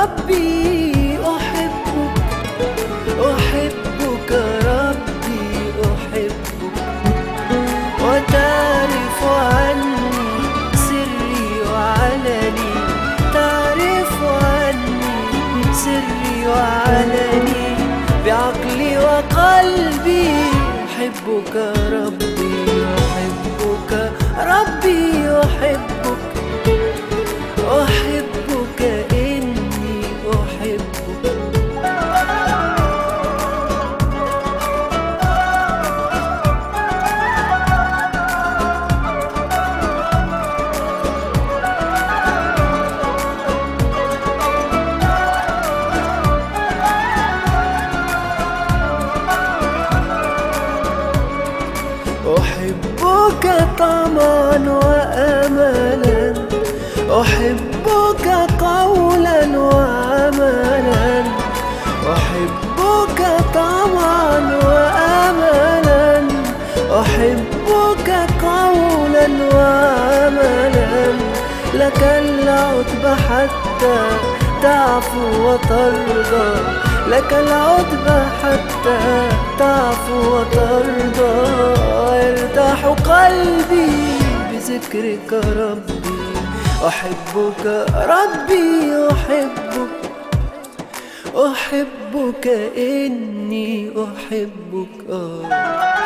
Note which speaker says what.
Speaker 1: ربي أحبك أحبك ربي أحبك. وتعرف عني سري وعلني تعرف عني سري وعلني. بعقلي وقلبي أحبك ربي أحبك ربي أحبك. أحبك طمعا وأملا. أحبك قولا وعملا أحبك طمعا وأملا. أحبك قولا وعملا لك العتب حتى تعفو وترضى. لك العتب حتى يرتاح قلبي بذكرك ربي. أحبك ربي أحبك. أحبك إني أحبك. آه